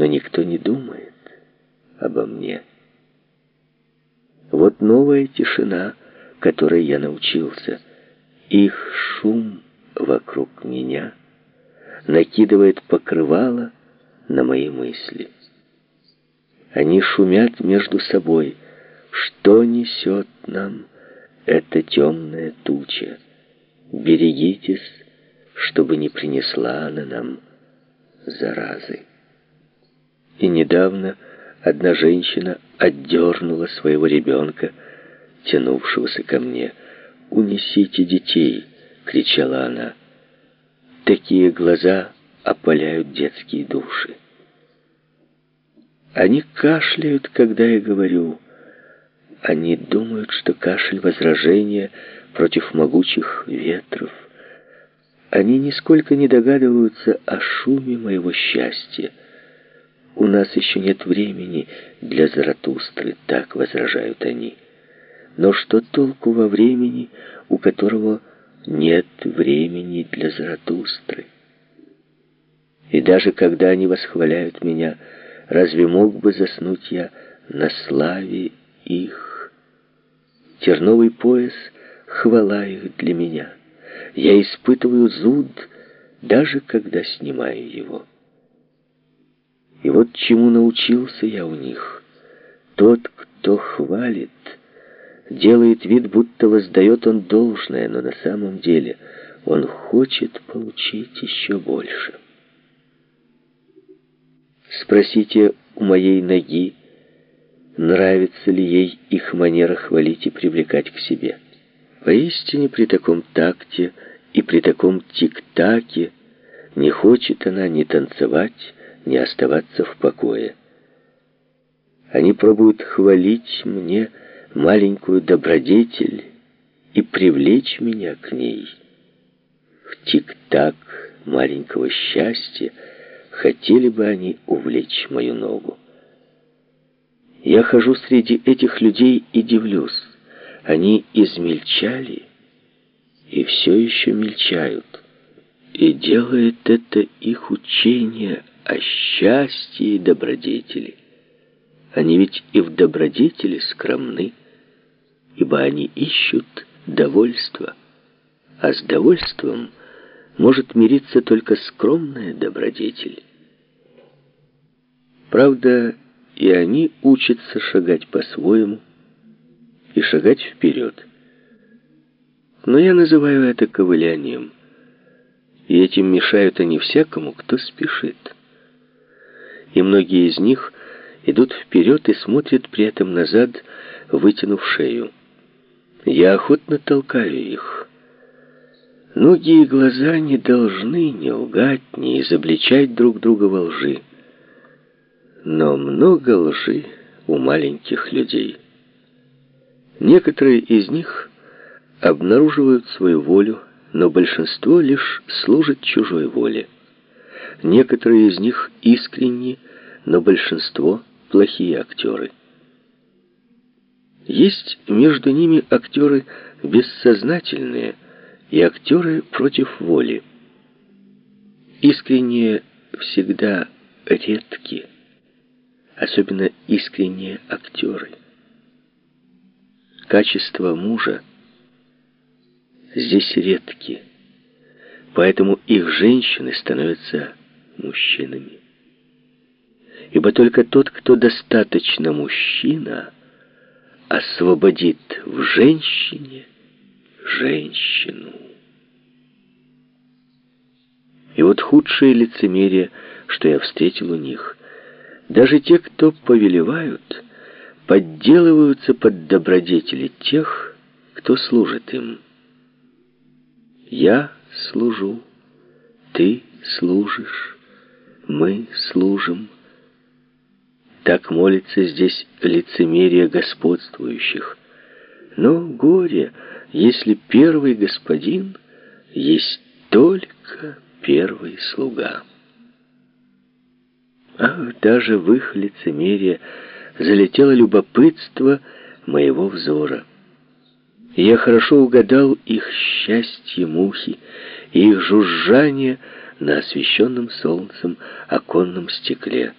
но никто не думает обо мне. Вот новая тишина, которой я научился. Их шум вокруг меня накидывает покрывало на мои мысли. Они шумят между собой. Что несет нам эта темная туча? Берегитесь, чтобы не принесла она нам заразы. И недавно одна женщина отдернула своего ребенка, тянувшегося ко мне. «Унесите детей!» — кричала она. Такие глаза опаляют детские души. Они кашляют, когда я говорю. Они думают, что кашель возражения против могучих ветров. Они нисколько не догадываются о шуме моего счастья. У нас еще нет времени для Заратустры, так возражают они. Но что толку во времени, у которого нет времени для Заратустры? И даже когда они восхваляют меня, разве мог бы заснуть я на славе их? Терновый пояс — хвала их для меня. Я испытываю зуд, даже когда снимаю его. И вот чему научился я у них. Тот, кто хвалит, делает вид, будто воздает он должное, но на самом деле он хочет получить еще больше. Спросите у моей ноги, нравится ли ей их манера хвалить и привлекать к себе. Поистине при таком такте и при таком тик-таке не хочет она ни танцевать, ни оставаться в покое. Они пробуют хвалить мне маленькую добродетель и привлечь меня к ней. В тик-так маленького счастья хотели бы они увлечь мою ногу. Я хожу среди этих людей и дивлюсь. Они измельчали и все еще мельчают. И делает это их учение о счастье и добродетели. Они ведь и в добродетели скромны, ибо они ищут довольства, а с довольством может мириться только скромная добродетель. Правда, и они учатся шагать по-своему и шагать вперед. Но я называю это ковылянием, и этим мешают они всякому, кто спешит. И многие из них идут вперед и смотрят при этом назад, вытянув шею. Я охотно толкаю их. Ноги и глаза не должны ни лгать, ни изобличать друг друга во лжи. Но много лжи у маленьких людей. Некоторые из них обнаруживают свою волю, но большинство лишь служит чужой воле. Некоторые из них искренни, но большинство — плохие актеры. Есть между ними актеры бессознательные и актеры против воли. Искренние всегда редки, особенно искренние актеры. Качество мужа здесь редки, поэтому их женщины становятся мужчинами. Ибо только тот, кто достаточно мужчина, освободит в женщине женщину. И вот худшее лицемерие, что я встретил у них, даже те, кто повелевают, подделываются под добродетели тех, кто служит им. Я служу, ты служишь, мы служим. Так молится здесь лицемерие господствующих. Но горе, если первый господин есть только первый слуга. Ах, даже в их лицемерие залетело любопытство моего взора. Я хорошо угадал их счастье мухи и их жужжание на освещенном солнцем оконном стекле.